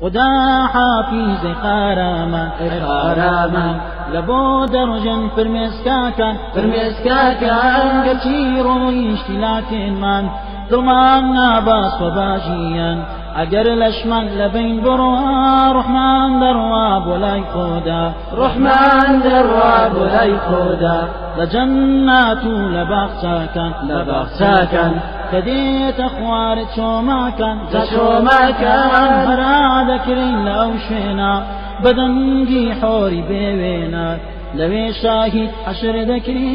خدا حافیز قارامە لە بۆ دەڕژن فرمێسکاکان فرمێسکاکان گەچی ڕۆیشتی لاکێنمان دڵمان ناباس و باژیان ئەگەر لەشمان لە بین بڕوا ڕحمان دەڕوا بۆ لای خۆدا ڕحمان دەڕوا بۆ لای خۆدا لە جەنات و لە شوێنە بەدەنگی حۆری بێوێنە لەوێ شاهید حەشر دەکرێ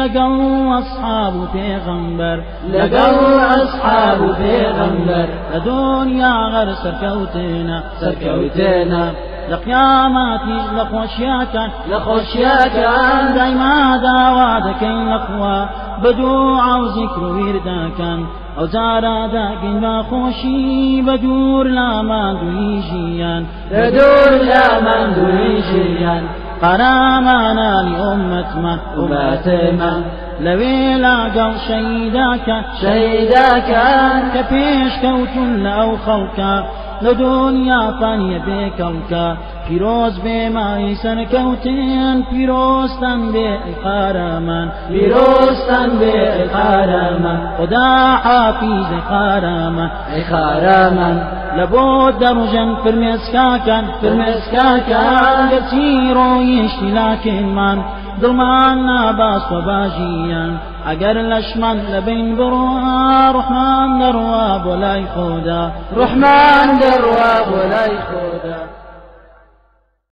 لەگەڵ ئەسحاب و پێغەمبەر لەگەڵ ئەسحاب و پێغەمبەر لە دنیا غەر سەرکەوتێنە سەرکەوتێنە لە قیاماتیش لە خۆشیاکان لە خۆشیاکان دایما داوا دەکەین لەخوا بەدوع و زیکر و ویردەکان ئەو جارا داگەین با خۆشی بە دوور لاماندوی ژیان لە دوور لاماندوی ژیان قەرامانانی ئومەتمان ومەتمان لەوێ لاگەڵ شەیداکە شەیداکان کە پێشکەوتون لە ئەو خەڵکە لە دنیا پانیە بێکەڵکە پیرۆز بێمای سەرکەوتێن پیرۆستان بێ قارەمان پیرۆستان بێ قارەمان خدا حافیز قارەمان قارەمان لە بۆ دەڕژەن فرمێسکاکان فرمێسکاکان گەچی ڕۆیشتی لاکێنمان دڵمان ناباس و باژیان ئەگەر لەشمان لە بین بڕوا ڕحمان دەڕوا بۆ لای خۆدا ڕحمان دەڕوا